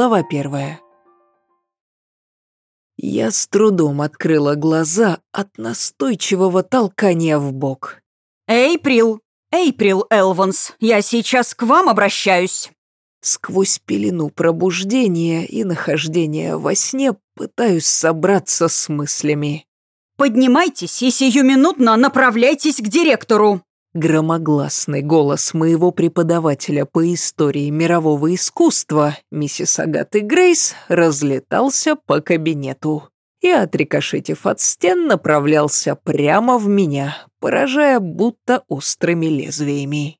Глава первая. Я с трудом открыла глаза от настойчивого толкания в бок. «Эйприл! Эйприл Элванс, я сейчас к вам обращаюсь!» Сквозь пелену пробуждения и нахождения во сне пытаюсь собраться с мыслями. «Поднимайтесь и сиюминутно направляйтесь к директору!» Громогласный голос моего преподавателя по истории мирового искусства, миссис Агаты Грейс, разлетался по кабинету и, отрикошетив от стен, направлялся прямо в меня, поражая будто острыми лезвиями.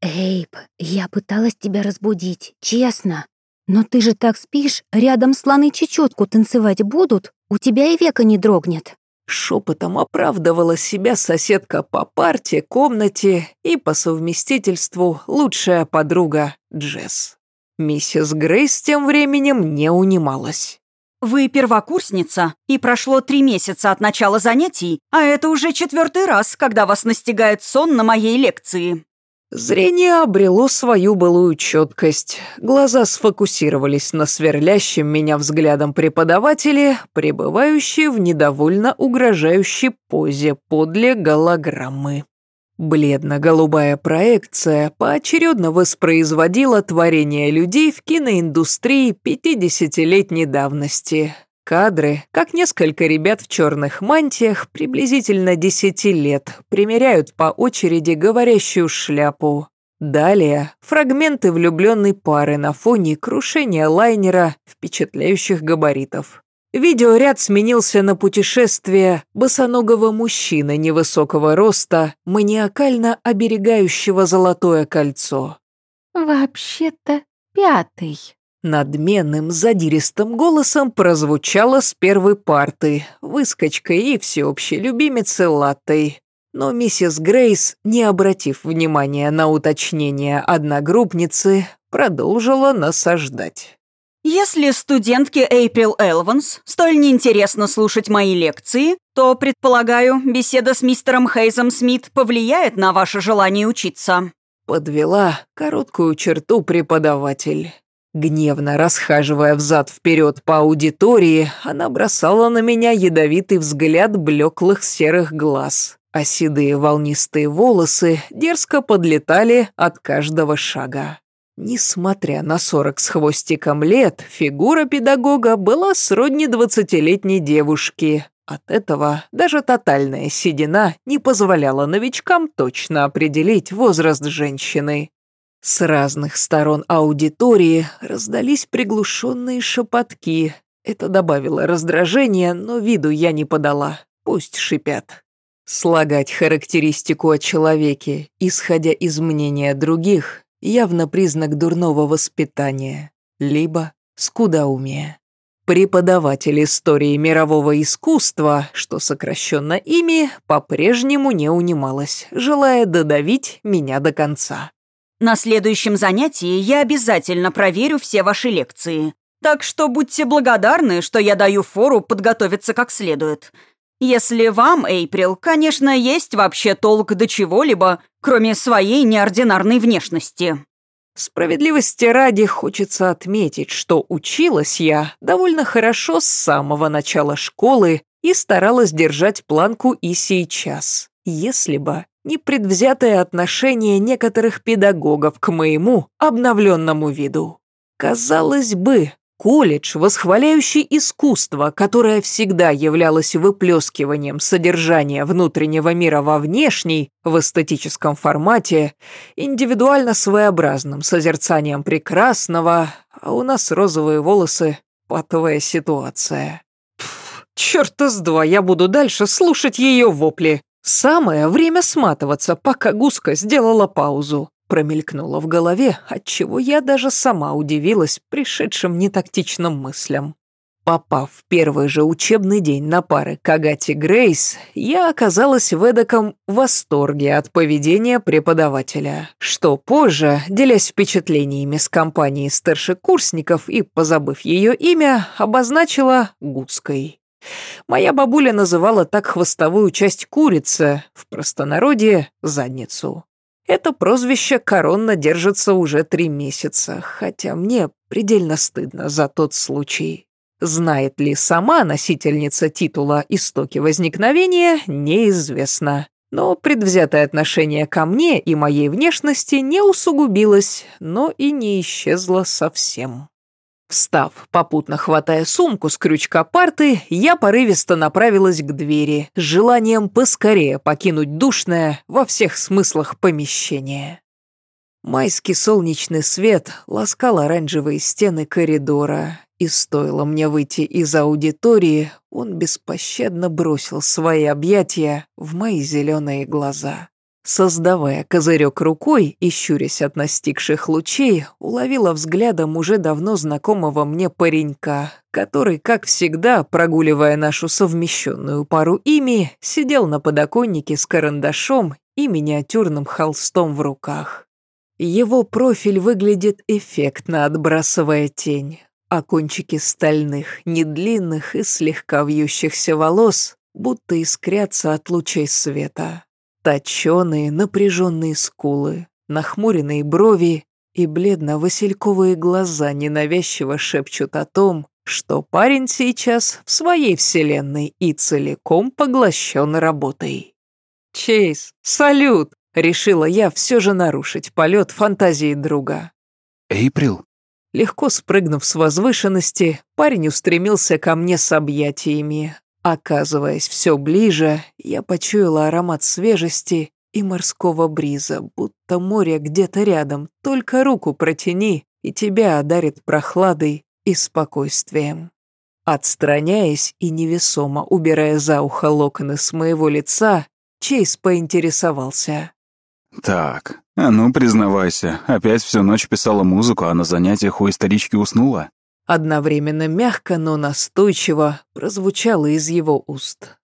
«Эйб, я пыталась тебя разбудить, честно. Но ты же так спишь, рядом слоны чечетку танцевать будут, у тебя и века не дрогнет». Шепотом оправдывала себя соседка по парте, комнате и по совместительству лучшая подруга Джесс. Миссис Грейс тем временем не унималась. «Вы первокурсница, и прошло три месяца от начала занятий, а это уже четвертый раз, когда вас настигает сон на моей лекции. Зрение обрело свою былую четкость. Глаза сфокусировались на сверлящем меня взглядом преподавателе, пребывающей в недовольно угрожающей позе подле голограммы. Бледно-голубая проекция поочередно воспроизводила творение людей в киноиндустрии 50-летней давности, Кадры, как несколько ребят в черных мантиях, приблизительно десяти лет, примеряют по очереди говорящую шляпу. Далее фрагменты влюбленной пары на фоне крушения лайнера впечатляющих габаритов. Видеоряд сменился на путешествие босоногого мужчины невысокого роста, маниакально оберегающего золотое кольцо. «Вообще-то пятый», Надменным задиристым голосом прозвучало с первой парты, выскочкой и всеобщей любимицы Латтой. Но миссис Грейс, не обратив внимания на уточнение одногруппницы, продолжила насаждать. Если студентке Эйприл Элванс столь неинтересно слушать мои лекции, то, предполагаю, беседа с мистером Хейзом Смит повлияет на ваше желание учиться. Подвела короткую черту преподаватель. Гневно расхаживая взад-вперед по аудитории, она бросала на меня ядовитый взгляд блеклых серых глаз, а седые волнистые волосы дерзко подлетали от каждого шага. Несмотря на сорок с хвостиком лет, фигура педагога была сродни двадцатилетней девушки. От этого даже тотальная седина не позволяла новичкам точно определить возраст женщины. С разных сторон аудитории раздались приглушенные шепотки. Это добавило раздражения, но виду я не подала. Пусть шипят. Слагать характеристику о человеке, исходя из мнения других, явно признак дурного воспитания, либо скудоумия. Преподаватель истории мирового искусства, что сокращенно ими, по-прежнему не унималась, желая додавить меня до конца. На следующем занятии я обязательно проверю все ваши лекции. Так что будьте благодарны, что я даю фору подготовиться как следует. Если вам, Эйприл, конечно, есть вообще толк до чего-либо, кроме своей неординарной внешности. Справедливости ради хочется отметить, что училась я довольно хорошо с самого начала школы и старалась держать планку и сейчас. Если бы непредвзятое отношение некоторых педагогов к моему обновленному виду. Казалось бы, колледж, восхваляющий искусство, которое всегда являлось выплескиванием содержания внутреннего мира во внешний, в эстетическом формате, индивидуально своеобразным созерцанием прекрасного, а у нас розовые волосы, патовая ситуация. Черта с два, я буду дальше слушать ее вопли. «Самое время сматываться, пока гуска сделала паузу», промелькнуло в голове, отчего я даже сама удивилась пришедшим нетактичным мыслям. Попав в первый же учебный день на пары к Агате Грейс, я оказалась в эдаком восторге от поведения преподавателя, что позже, делясь впечатлениями с компанией старшекурсников и, позабыв ее имя, обозначила Гудской. Моя бабуля называла так хвостовую часть курицы, в простонародье — задницу. Это прозвище коронно держится уже три месяца, хотя мне предельно стыдно за тот случай. Знает ли сама носительница титула истоки возникновения, неизвестно. Но предвзятое отношение ко мне и моей внешности не усугубилось, но и не исчезло совсем. Встав, попутно хватая сумку с крючка парты, я порывисто направилась к двери с желанием поскорее покинуть душное во всех смыслах помещение. Майский солнечный свет ласкал оранжевые стены коридора, и стоило мне выйти из аудитории, он беспощадно бросил свои объятия в мои зеленые глаза. Создавая козырек рукой и щурясь от настигших лучей, уловила взглядом уже давно знакомого мне паренька, который, как всегда, прогуливая нашу совмещенную пару ими, сидел на подоконнике с карандашом и миниатюрным холстом в руках. Его профиль выглядит эффектно, отбрасывая тень, а кончики стальных, недлинных и слегка вьющихся волос будто искрятся от лучей света. Точеные, напряженные скулы, нахмуренные брови и бледно-васильковые глаза ненавязчиво шепчут о том, что парень сейчас в своей вселенной и целиком поглощен работой. «Чейз, салют!» — решила я все же нарушить полет фантазии друга. «Эйприл?» Легко спрыгнув с возвышенности, парень устремился ко мне с объятиями, Оказываясь все ближе, я почуяла аромат свежести и морского бриза, будто море где-то рядом, только руку протяни, и тебя одарит прохладой и спокойствием. Отстраняясь и невесомо убирая за ухо локоны с моего лица, Чейз поинтересовался. «Так, а ну признавайся, опять всю ночь писала музыку, а на занятиях у исторички уснула?» Одновременно мягко, но настойчиво прозвучало из его уст.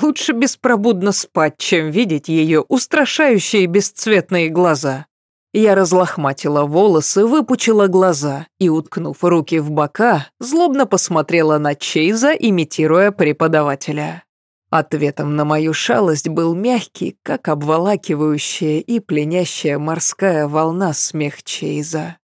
Лучше беспробудно спать, чем видеть ее устрашающие бесцветные глаза. Я разлохматила волосы, выпучила глаза и, уткнув руки в бока, злобно посмотрела на Чейза, имитируя преподавателя. Ответом на мою шалость был мягкий, как обволакивающая и пленящая морская волна смех Чейза.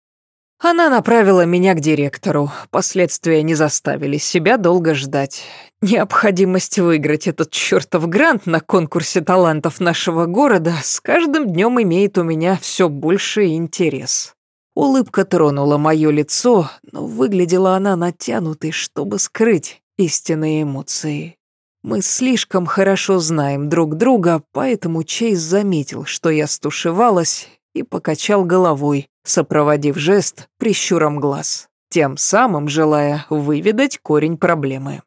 Она направила меня к директору. Последствия не заставили себя долго ждать. Необходимость выиграть этот чертов грант на конкурсе талантов нашего города с каждым днем имеет у меня все больше интерес. Улыбка тронула мое лицо, но выглядела она натянутой, чтобы скрыть истинные эмоции. Мы слишком хорошо знаем друг друга, поэтому Чейз заметил, что я стушевалась и покачал головой, сопроводив жест прищуром глаз, тем самым желая выведать корень проблемы.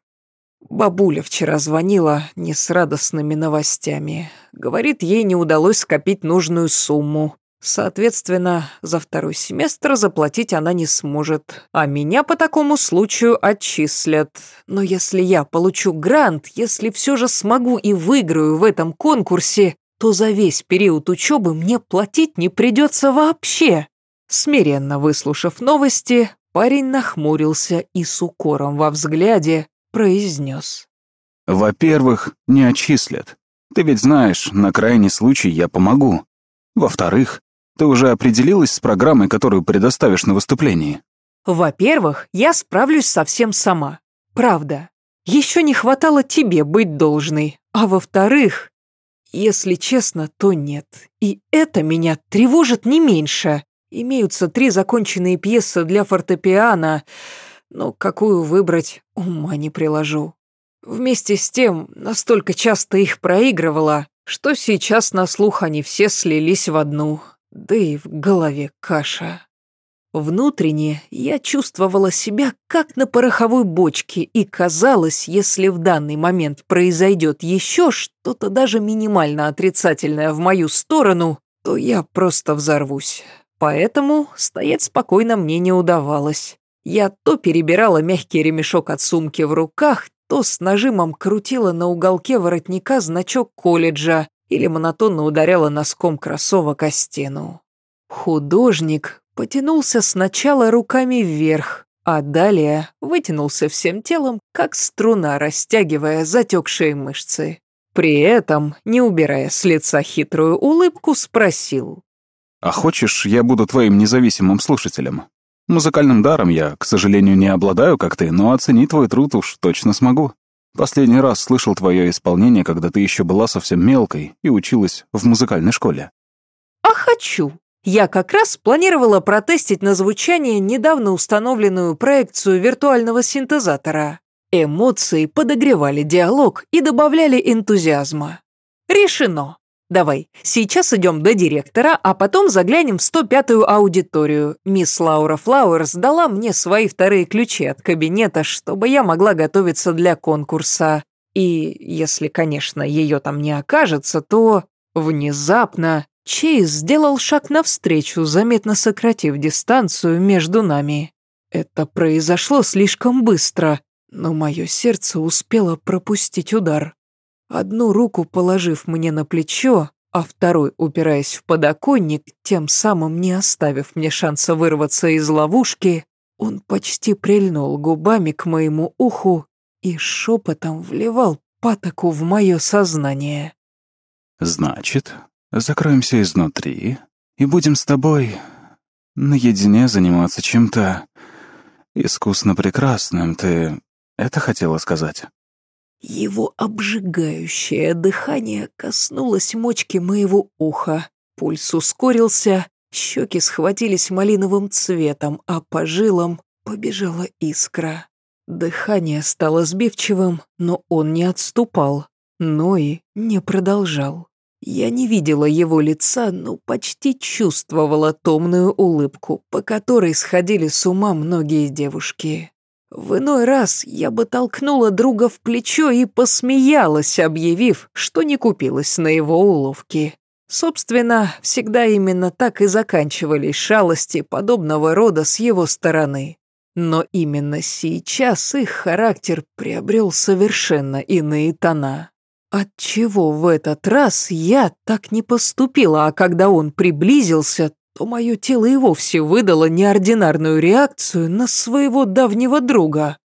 Бабуля вчера звонила не с радостными новостями. Говорит, ей не удалось скопить нужную сумму. Соответственно, за второй семестр заплатить она не сможет, а меня по такому случаю отчислят. Но если я получу грант, если все же смогу и выиграю в этом конкурсе, то за весь период учебы мне платить не придется вообще. Смиренно выслушав новости, парень нахмурился и с укором во взгляде произнес. «Во-первых, не отчислят. Ты ведь знаешь, на крайний случай я помогу. Во-вторых, ты уже определилась с программой, которую предоставишь на выступлении?» «Во-первых, я справлюсь совсем сама. Правда. Еще не хватало тебе быть должной. А во-вторых, если честно, то нет. И это меня тревожит не меньше. Имеются три законченные пьесы для фортепиано, но какую выбрать, ума не приложу. Вместе с тем, настолько часто их проигрывала, что сейчас на слух они все слились в одну, да и в голове каша. Внутренне я чувствовала себя как на пороховой бочке, и казалось, если в данный момент произойдет еще что-то даже минимально отрицательное в мою сторону, то я просто взорвусь. Поэтому стоять спокойно мне не удавалось. Я то перебирала мягкий ремешок от сумки в руках, то с нажимом крутила на уголке воротника значок колледжа или монотонно ударяла носком кроссовок о стену. Художник потянулся сначала руками вверх, а далее вытянулся всем телом, как струна, растягивая затекшие мышцы. При этом, не убирая с лица хитрую улыбку, спросил. А хочешь, я буду твоим независимым слушателем? Музыкальным даром я, к сожалению, не обладаю, как ты, но оценить твой труд уж точно смогу. Последний раз слышал твое исполнение, когда ты еще была совсем мелкой и училась в музыкальной школе. А хочу. Я как раз планировала протестить на звучание недавно установленную проекцию виртуального синтезатора. Эмоции подогревали диалог и добавляли энтузиазма. Решено. Давай, сейчас идем до директора, а потом заглянем в 105-ю аудиторию. Мисс Лаура Флауэрс дала мне свои вторые ключи от кабинета, чтобы я могла готовиться для конкурса. И если, конечно, ее там не окажется, то внезапно Чейз сделал шаг навстречу, заметно сократив дистанцию между нами. Это произошло слишком быстро, но мое сердце успело пропустить удар. Одну руку положив мне на плечо, а второй упираясь в подоконник, тем самым не оставив мне шанса вырваться из ловушки, он почти прильнул губами к моему уху и шепотом вливал патоку в мое сознание. «Значит, закроемся изнутри и будем с тобой наедине заниматься чем-то искусно прекрасным. Ты это хотела сказать?» Его обжигающее дыхание коснулось мочки моего уха. Пульс ускорился, щеки схватились малиновым цветом, а по жилам побежала искра. Дыхание стало сбивчивым, но он не отступал, но и не продолжал. Я не видела его лица, но почти чувствовала томную улыбку, по которой сходили с ума многие девушки. В иной раз я бы толкнула друга в плечо и посмеялась, объявив, что не купилась на его уловки. Собственно, всегда именно так и заканчивались шалости подобного рода с его стороны. Но именно сейчас их характер приобрел совершенно иные тона. Отчего в этот раз я так не поступила, а когда он приблизился, то мое тело и вовсе выдало неординарную реакцию на своего давнего друга.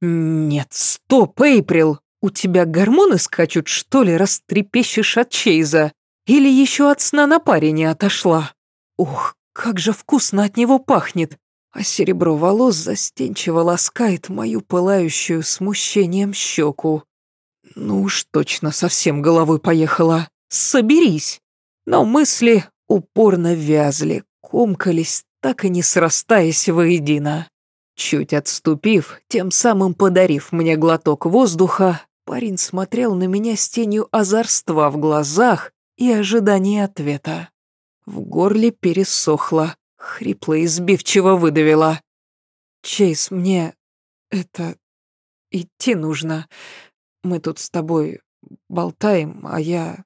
«Нет, стоп, Эйприл! У тебя гормоны скачут, что ли, раз трепещешь от Чейза? Или еще от сна на паре не отошла? Ух, как же вкусно от него пахнет! А серебро волос застенчиво ласкает мою пылающую смущением щеку. Ну уж точно совсем головой поехала. Соберись! Но мысли упорно вязли, комкались, так и не срастаясь воедино. Чуть отступив, тем самым подарив мне глоток воздуха, парень смотрел на меня с тенью озорства в глазах и ожидания ответа. В горле пересохло, хрипло и сбивчиво выдавила. «Чейз, мне... это... идти нужно. Мы тут с тобой болтаем, а я...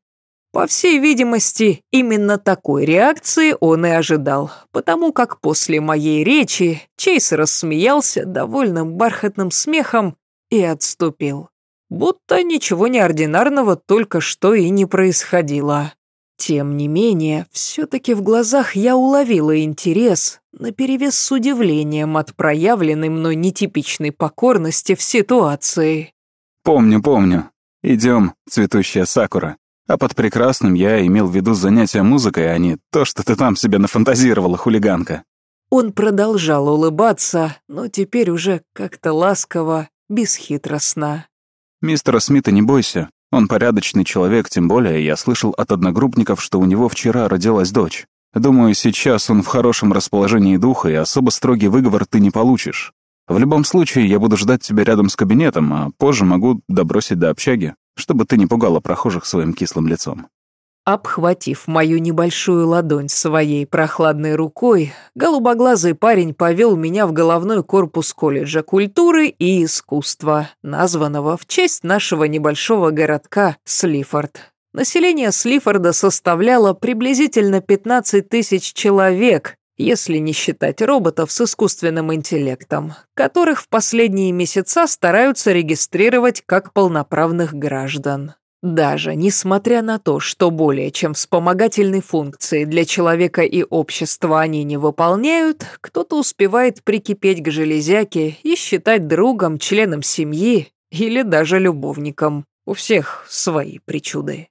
По всей видимости, именно такой реакции он и ожидал, потому как после моей речи Чейз рассмеялся довольным бархатным смехом и отступил. Будто ничего неординарного только что и не происходило. Тем не менее, все-таки в глазах я уловила интерес, наперевес с удивлением от проявленной мной нетипичной покорности в ситуации. «Помню, помню. Идем, цветущая сакура», а под прекрасным я имел в виду занятия музыкой, а не то, что ты там себе нафантазировала, хулиганка. Он продолжал улыбаться, но теперь уже как-то ласково, бесхитростно. «Мистера Смита не бойся. Он порядочный человек, тем более я слышал от одногруппников, что у него вчера родилась дочь. Думаю, сейчас он в хорошем расположении духа, и особо строгий выговор ты не получишь. В любом случае, я буду ждать тебя рядом с кабинетом, а позже могу добросить до общаги чтобы ты не пугала прохожих своим кислым лицом». Обхватив мою небольшую ладонь своей прохладной рукой, голубоглазый парень повел меня в головной корпус колледжа культуры и искусства, названного в честь нашего небольшого городка Слифорд. Население Слифорда составляло приблизительно 15 тысяч человек, если не считать роботов с искусственным интеллектом, которых в последние месяца стараются регистрировать как полноправных граждан. Даже несмотря на то, что более чем вспомогательной функции для человека и общества они не выполняют, кто-то успевает прикипеть к железяке и считать другом, членом семьи или даже любовником. У всех свои причуды.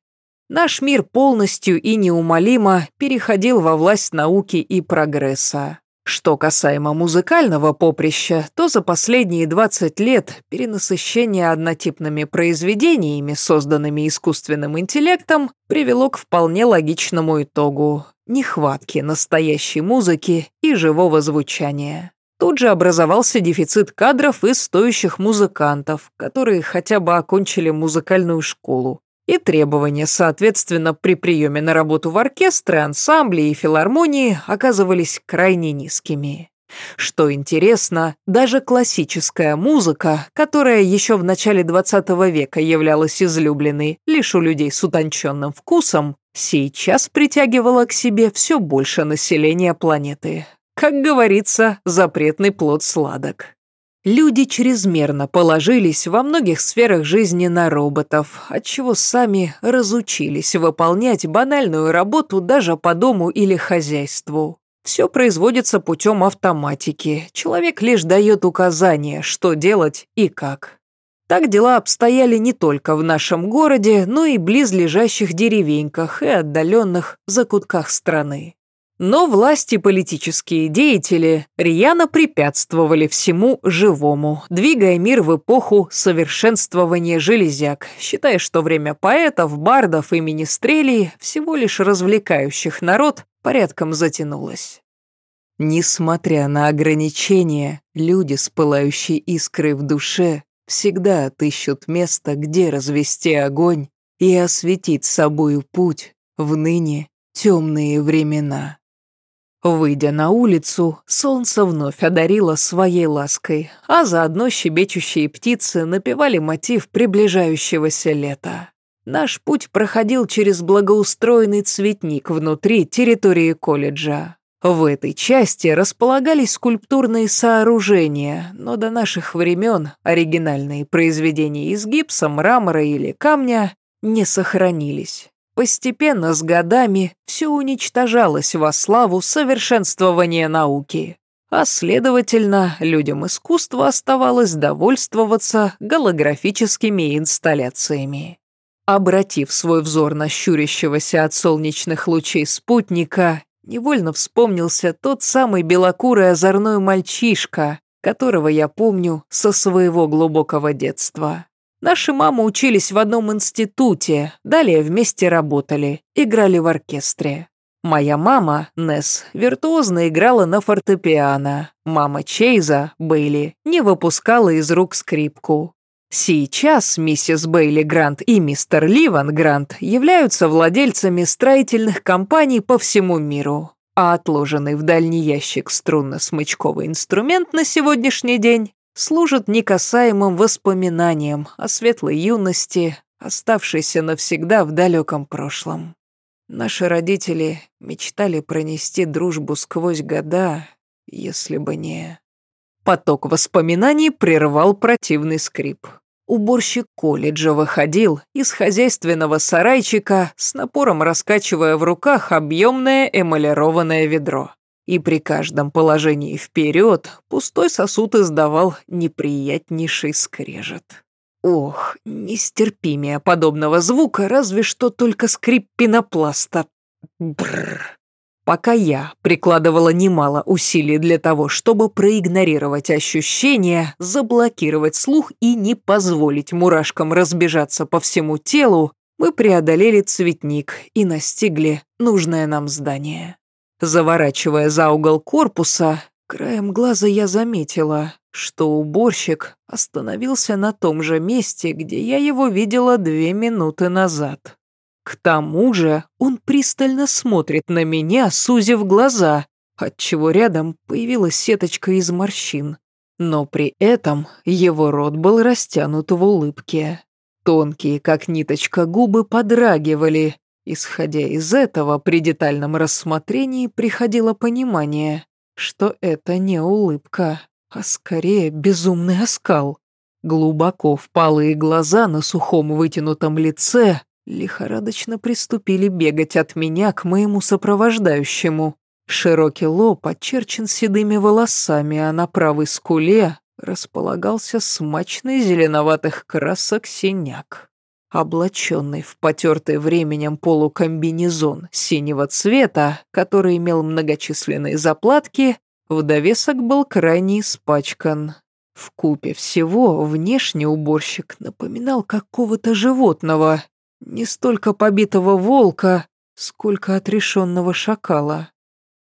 Наш мир полностью и неумолимо переходил во власть науки и прогресса. Что касаемо музыкального поприща, то за последние 20 лет перенасыщение однотипными произведениями, созданными искусственным интеллектом, привело к вполне логичному итогу – нехватки настоящей музыки и живого звучания. Тут же образовался дефицит кадров и стоящих музыкантов, которые хотя бы окончили музыкальную школу, и требования, соответственно, при приеме на работу в оркестры, ансамбле и филармонии оказывались крайне низкими. Что интересно, даже классическая музыка, которая еще в начале 20 века являлась излюбленной лишь у людей с утонченным вкусом, сейчас притягивала к себе все больше населения планеты. Как говорится, запретный плод сладок. Люди чрезмерно положились во многих сферах жизни на роботов, отчего сами разучились выполнять банальную работу даже по дому или хозяйству. Все производится путем автоматики, человек лишь дает указания, что делать и как. Так дела обстояли не только в нашем городе, но и близлежащих деревеньках и отдаленных закутках страны. Но власти и политические деятели рьяно препятствовали всему живому, двигая мир в эпоху совершенствования железяк, считая, что время поэтов, бардов и министрелей, всего лишь развлекающих народ, порядком затянулось. Несмотря на ограничения, люди с пылающей искрой в душе всегда отыщут место, где развести огонь и осветить собою путь в ныне темные времена. Выйдя на улицу, солнце вновь одарило своей лаской, а заодно щебечущие птицы напевали мотив приближающегося лета. Наш путь проходил через благоустроенный цветник внутри территории колледжа. В этой части располагались скульптурные сооружения, но до наших времен оригинальные произведения из гипса, мрамора или камня не сохранились. Постепенно с годами все уничтожалось во славу совершенствования науки, а следовательно, людям искусства оставалось довольствоваться голографическими инсталляциями. Обратив свой взор на щурящегося от солнечных лучей спутника, невольно вспомнился тот самый белокурый озорной мальчишка, которого я помню со своего глубокого детства. Наши мамы учились в одном институте, далее вместе работали, играли в оркестре. Моя мама, Несс, виртуозно играла на фортепиано. Мама Чейза, Бейли, не выпускала из рук скрипку. Сейчас миссис Бейли Грант и мистер Ливан Грант являются владельцами строительных компаний по всему миру, а отложенный в дальний ящик струнно-смычковый инструмент на сегодняшний день служит некасаемым воспоминанием о светлой юности, оставшейся навсегда в далеком прошлом. Наши родители мечтали пронести дружбу сквозь года, если бы не... Поток воспоминаний прервал противный скрип. Уборщик колледжа выходил из хозяйственного сарайчика с напором раскачивая в руках объемное эмалированное ведро и при каждом положении вперед пустой сосуд издавал неприятнейший скрежет. Ох, нестерпимее подобного звука, разве что только скрип пенопласта. Бррр. Пока я прикладывала немало усилий для того, чтобы проигнорировать ощущения, заблокировать слух и не позволить мурашкам разбежаться по всему телу, мы преодолели цветник и настигли нужное нам здание. Заворачивая за угол корпуса, краем глаза я заметила, что уборщик остановился на том же месте, где я его видела две минуты назад. К тому же он пристально смотрит на меня, сузив глаза, отчего рядом появилась сеточка из морщин. Но при этом его рот был растянут в улыбке. Тонкие, как ниточка, губы подрагивали, Исходя из этого, при детальном рассмотрении приходило понимание, что это не улыбка, а скорее безумный оскал. Глубоко впалые глаза на сухом вытянутом лице лихорадочно приступили бегать от меня к моему сопровождающему. Широкий лоб очерчен седыми волосами, а на правой скуле располагался смачный зеленоватых красок синяк. Облаченный в потертый временем полукомбинезон синего цвета, который имел многочисленные заплатки, в довесок был крайне испачкан. В купе всего внешний уборщик напоминал какого-то животного, не столько побитого волка, сколько отрешенного шакала.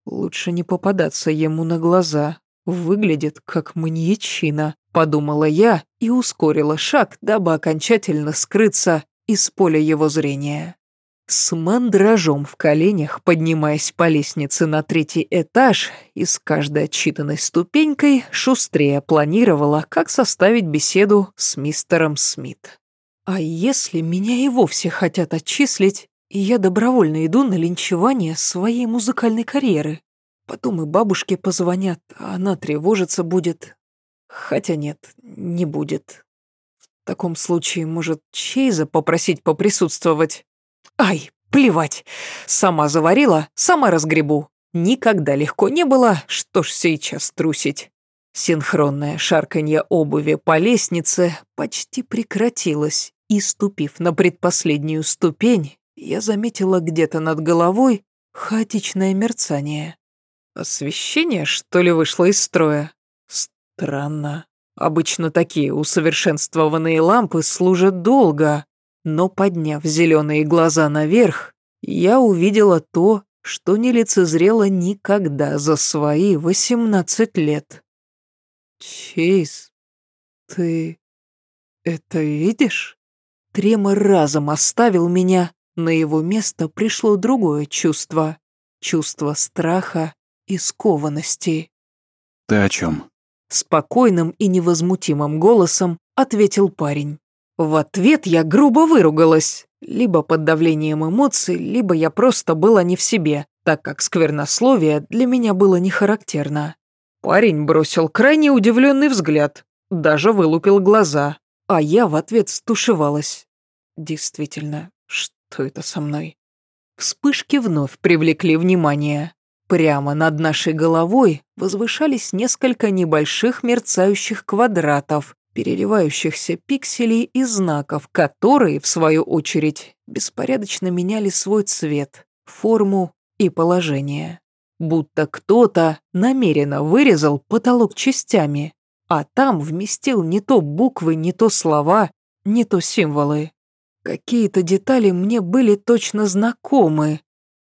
Лучше не попадаться ему на глаза. Выглядит как маньячина, подумала я и ускорила шаг, дабы окончательно скрыться из поля его зрения. С мандражом в коленях, поднимаясь по лестнице на третий этаж и с каждой отчитанной ступенькой, шустрее планировала, как составить беседу с мистером Смит. А если меня и вовсе хотят отчислить, и я добровольно иду на линчевание своей музыкальной карьеры? Потом и бабушке позвонят, а она тревожиться будет. Хотя нет, не будет. В таком случае, может, Чейза попросить поприсутствовать? Ай, плевать. Сама заварила, сама разгребу. Никогда легко не было, что ж сейчас трусить. Синхронное шарканье обуви по лестнице почти прекратилось, и, ступив на предпоследнюю ступень, я заметила где-то над головой хаотичное мерцание. Освещение, что ли, вышло из строя? Странно. Обычно такие усовершенствованные лампы служат долго, но подняв зеленые глаза наверх, я увидела то, что не лицезрела никогда за свои восемнадцать лет. Чейз, ты это видишь? Тремор разом оставил меня, на его место пришло другое чувство. Чувство страха и скованности. «Ты о чем?» Спокойным и невозмутимым голосом ответил парень. В ответ я грубо выругалась. Либо под давлением эмоций, либо я просто была не в себе, так как сквернословие для меня было не характерно. Парень бросил крайне удивленный взгляд, даже вылупил глаза, а я в ответ стушевалась. Действительно, что это со мной? Вспышки вновь привлекли внимание. Прямо над нашей головой возвышались несколько небольших мерцающих квадратов, переливающихся пикселей и знаков, которые, в свою очередь, беспорядочно меняли свой цвет, форму и положение. Будто кто-то намеренно вырезал потолок частями, а там вместил не то буквы, не то слова, не то символы. Какие-то детали мне были точно знакомы.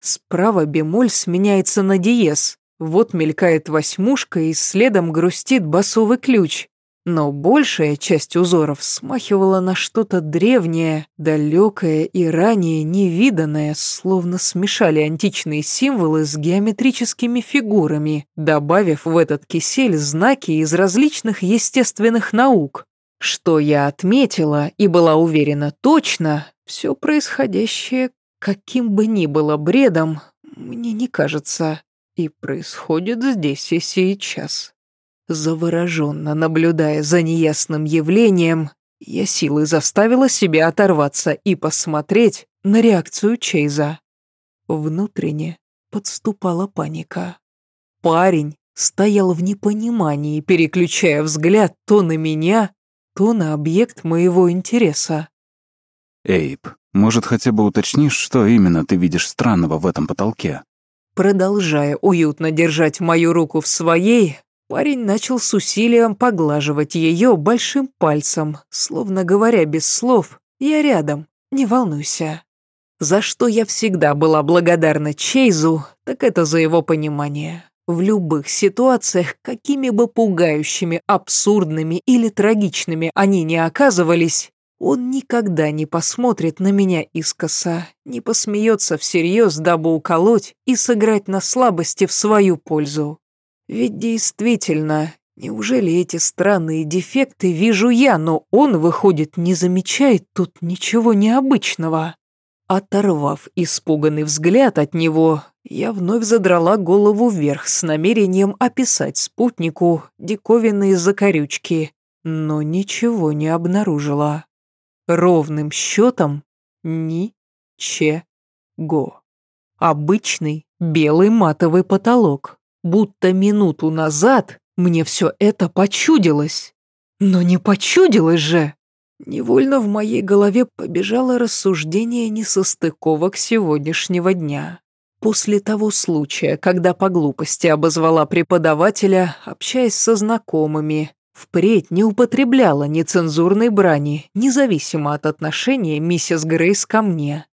Справа бемоль сменяется на диез. Вот мелькает восьмушка и следом грустит басовый ключ но большая часть узоров смахивала на что-то древнее, далекое и ранее невиданное, словно смешали античные символы с геометрическими фигурами, добавив в этот кисель знаки из различных естественных наук. Что я отметила и была уверена точно, все происходящее, каким бы ни было бредом, мне не кажется, и происходит здесь и сейчас. Завороженно наблюдая за неясным явлением, я силой заставила себя оторваться и посмотреть на реакцию Чейза. Внутренне подступала паника. Парень стоял в непонимании, переключая взгляд то на меня, то на объект моего интереса. «Эйб, может, хотя бы уточнишь, что именно ты видишь странного в этом потолке?» Продолжая уютно держать мою руку в своей, Парень начал с усилием поглаживать ее большим пальцем, словно говоря без слов «Я рядом, не волнуйся». За что я всегда была благодарна Чейзу, так это за его понимание. В любых ситуациях, какими бы пугающими, абсурдными или трагичными они ни оказывались, он никогда не посмотрит на меня искоса, не посмеется всерьез, дабы уколоть и сыграть на слабости в свою пользу. Ведь действительно, неужели эти странные дефекты вижу я, но он, выходит, не замечает тут ничего необычного? Оторвав испуганный взгляд от него, я вновь задрала голову вверх с намерением описать спутнику диковинные закорючки, но ничего не обнаружила. Ровным счетом ни-че-го. Обычный белый матовый потолок, будто минуту назад мне все это почудилось. Но не почудилось же. Невольно в моей голове побежало рассуждение несостыковок сегодняшнего дня. После того случая, когда по глупости обозвала преподавателя, общаясь со знакомыми, впредь не употребляла нецензурной брани, независимо от отношения миссис Грейс ко мне.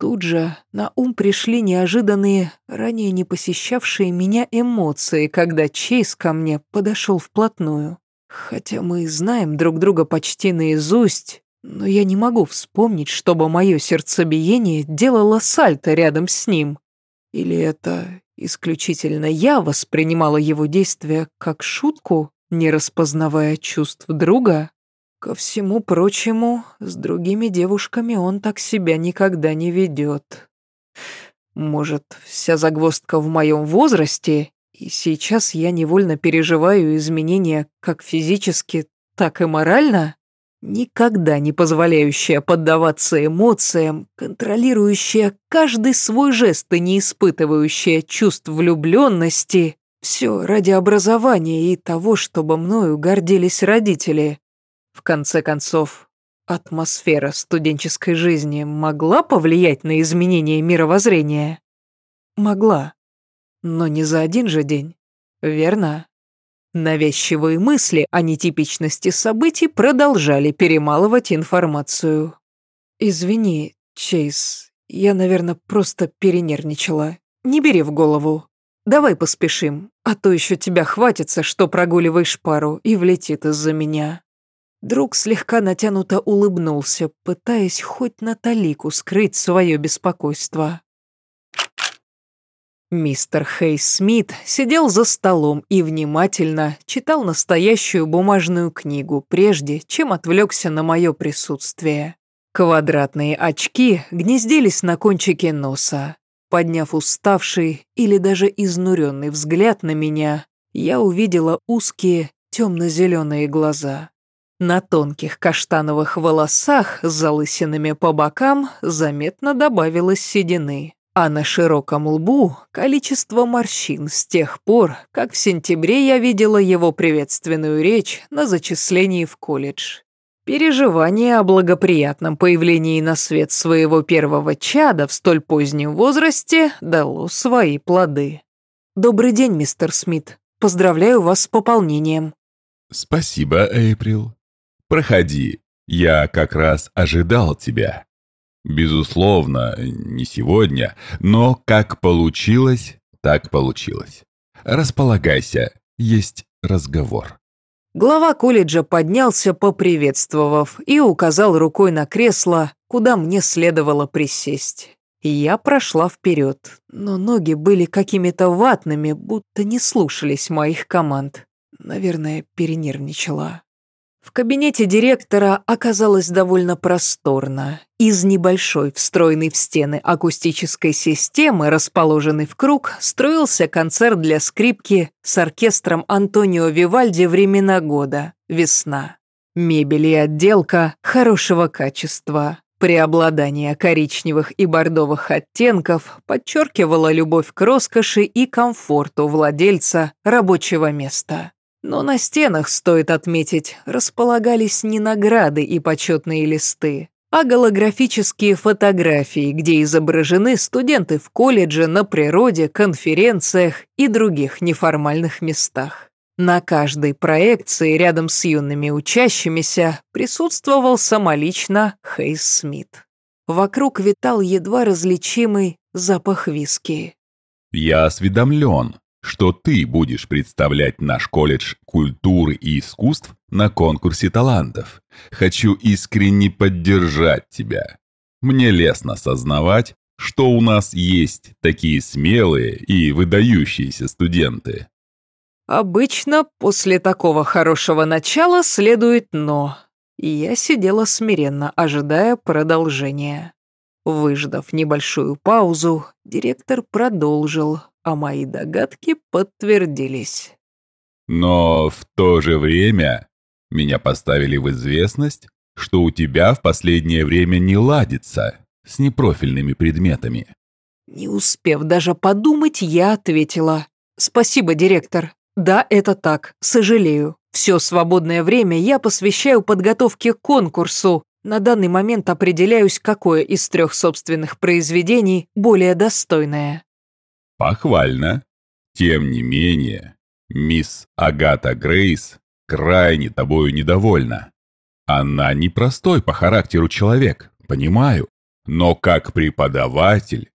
Тут же на ум пришли неожиданные, ранее не посещавшие меня эмоции, когда Чейз ко мне подошел вплотную. Хотя мы знаем друг друга почти наизусть, но я не могу вспомнить, чтобы мое сердцебиение делало сальто рядом с ним. Или это исключительно я воспринимала его действия как шутку, не распознавая чувств друга? Ко всему прочему, с другими девушками он так себя никогда не ведет. Может, вся загвоздка в моем возрасте, и сейчас я невольно переживаю изменения как физически, так и морально? Никогда не позволяющая поддаваться эмоциям, контролирующая каждый свой жест и не испытывающая чувств влюбленности. Все ради образования и того, чтобы мною гордились родители. В конце концов, атмосфера студенческой жизни могла повлиять на изменение мировоззрения? Могла. Но не за один же день, верно? Навязчивые мысли о нетипичности событий продолжали перемалывать информацию. «Извини, Чейз, я, наверное, просто перенервничала. Не бери в голову. Давай поспешим, а то еще тебя хватится, что прогуливаешь пару и влетит из-за меня». Друг слегка натянуто улыбнулся, пытаясь хоть на талику скрыть свое беспокойство. Мистер Хейс Смит сидел за столом и внимательно читал настоящую бумажную книгу, прежде чем отвлекся на мое присутствие. Квадратные очки гнездились на кончике носа. Подняв уставший или даже изнуренный взгляд на меня, я увидела узкие темно-зеленые глаза. На тонких каштановых волосах с залысинами по бокам заметно добавилось седины, а на широком лбу количество морщин с тех пор, как в сентябре я видела его приветственную речь на зачислении в колледж. Переживание о благоприятном появлении на свет своего первого чада в столь позднем возрасте дало свои плоды. «Добрый день, мистер Смит. Поздравляю вас с пополнением». «Спасибо, Эйприл. Проходи, я как раз ожидал тебя. Безусловно, не сегодня, но как получилось, так получилось. Располагайся, есть разговор». Глава колледжа поднялся, поприветствовав, и указал рукой на кресло, куда мне следовало присесть. Я прошла вперед, но ноги были какими-то ватными, будто не слушались моих команд. Наверное, перенервничала. В кабинете директора оказалось довольно просторно. Из небольшой, встроенной в стены акустической системы, расположенной в круг, строился концерт для скрипки с оркестром Антонио Вивальди «Времена года. Весна». Мебель и отделка хорошего качества. Преобладание коричневых и бордовых оттенков подчеркивало любовь к роскоши и комфорту владельца рабочего места. Но на стенах, стоит отметить, располагались не награды и почетные листы, а голографические фотографии, где изображены студенты в колледже, на природе, конференциях и других неформальных местах. На каждой проекции рядом с юными учащимися присутствовал самолично Хейс Смит. Вокруг витал едва различимый запах виски. «Я осведомлен», что ты будешь представлять наш колледж культуры и искусств на конкурсе талантов. Хочу искренне поддержать тебя. Мне лестно сознавать, что у нас есть такие смелые и выдающиеся студенты. Обычно после такого хорошего начала следует «но». Я сидела смиренно, ожидая продолжения. Выждав небольшую паузу, директор продолжил, а мои догадки подтвердились. Но в то же время меня поставили в известность, что у тебя в последнее время не ладится с непрофильными предметами. Не успев даже подумать, я ответила. «Спасибо, директор. Да, это так. Сожалею. Все свободное время я посвящаю подготовке к конкурсу. На данный момент определяюсь, какое из трех собственных произведений более достойное. Похвально. Тем не менее, мисс Агата Грейс крайне тобою недовольна. Она непростой по характеру человек, понимаю, но как преподаватель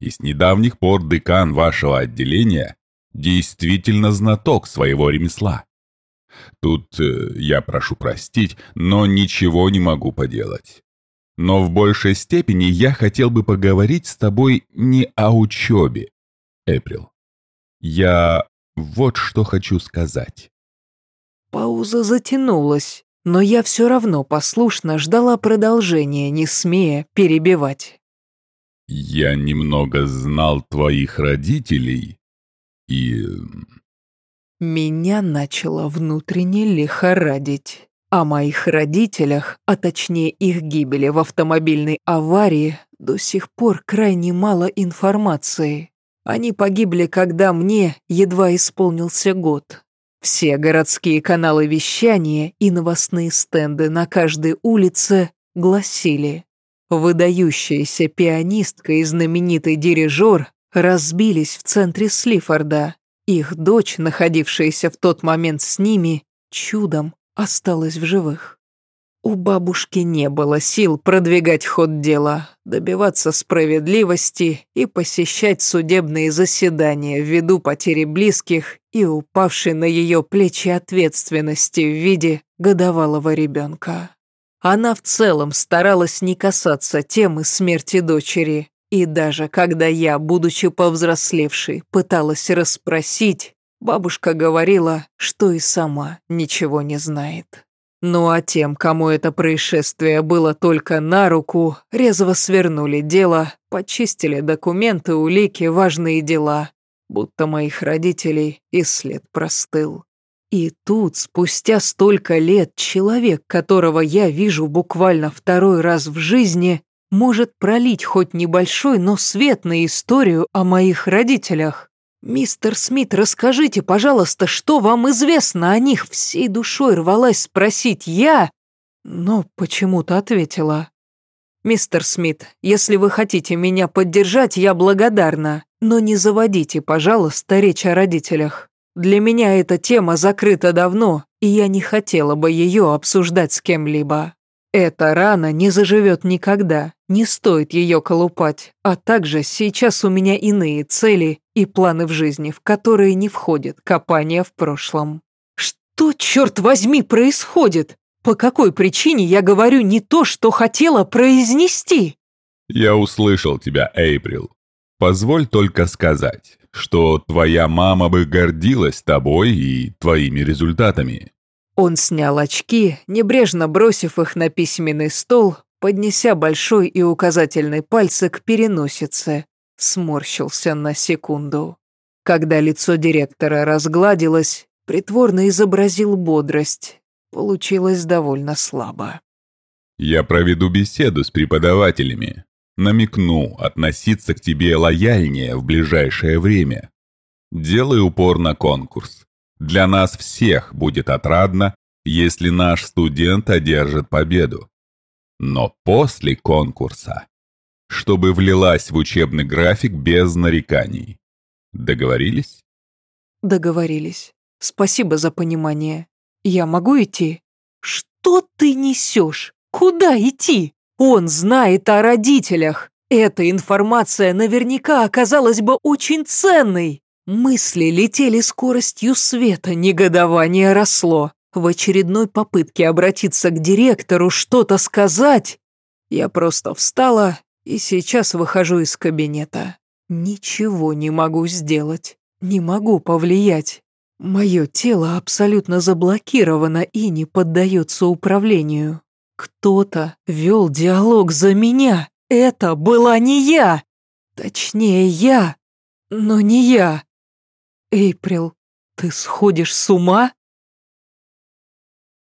и с недавних пор декан вашего отделения действительно знаток своего ремесла. Тут э, я прошу простить, но ничего не могу поделать. Но в большей степени я хотел бы поговорить с тобой не о учебе, Эприл. Я вот что хочу сказать. Пауза затянулась, но я все равно послушно ждала продолжения, не смея перебивать. Я немного знал твоих родителей и... Меня начало внутренне лихорадить. О моих родителях, а точнее их гибели в автомобильной аварии, до сих пор крайне мало информации. Они погибли, когда мне едва исполнился год. Все городские каналы вещания и новостные стенды на каждой улице гласили «Выдающаяся пианистка и знаменитый дирижер разбились в центре Слифорда. Их дочь, находившаяся в тот момент с ними, чудом осталась в живых». У бабушки не было сил продвигать ход дела, добиваться справедливости и посещать судебные заседания ввиду потери близких и упавшей на ее плечи ответственности в виде годовалого ребенка. Она в целом старалась не касаться темы смерти дочери, и даже когда я, будучи повзрослевшей, пыталась расспросить, бабушка говорила, что и сама ничего не знает. Ну а тем, кому это происшествие было только на руку, резво свернули дело, почистили документы, улики, важные дела, будто моих родителей и след простыл. И тут, спустя столько лет, человек, которого я вижу буквально второй раз в жизни, может пролить хоть небольшой, но свет на историю о моих родителях. «Мистер Смит, расскажите, пожалуйста, что вам известно о них?» Всей душой рвалась спросить я, но почему-то ответила. «Мистер Смит, если вы хотите меня поддержать, я благодарна, но не заводите, пожалуйста, речь о родителях. Для меня эта тема закрыта давно, и я не хотела бы ее обсуждать с кем-либо». Эта рана не заживет никогда, не стоит ее колупать, а также сейчас у меня иные цели и планы в жизни, в которые не входит копание в прошлом. Что, черт возьми, происходит? По какой причине я говорю не то, что хотела произнести? Я услышал тебя, Эйприл. Позволь только сказать, что твоя мама бы гордилась тобой и твоими результатами. Он снял очки, небрежно бросив их на письменный стол, поднеся большой и указательный пальцы к переносице, сморщился на секунду. Когда лицо директора разгладилось, притворно изобразил бодрость. Получилось довольно слабо. «Я проведу беседу с преподавателями. Намекну относиться к тебе лояльнее в ближайшее время. Делай упор на конкурс. Для нас всех будет отрадно, если наш студент одержит победу. Но после конкурса, чтобы влилась в учебный график без нареканий. Договорились? Договорились. Спасибо за понимание. Я могу идти? Что ты несешь? Куда идти? Он знает о родителях. Эта информация наверняка оказалась бы очень ценной. Мысли летели скоростью света, негодование росло. В очередной попытке обратиться к директору, что-то сказать, я просто встала и сейчас выхожу из кабинета. Ничего не могу сделать, не могу повлиять. Мое тело абсолютно заблокировано и не поддается управлению. Кто-то вел диалог за меня. Это была не я. Точнее, я, но не я. «Эйприл, ты сходишь с ума?»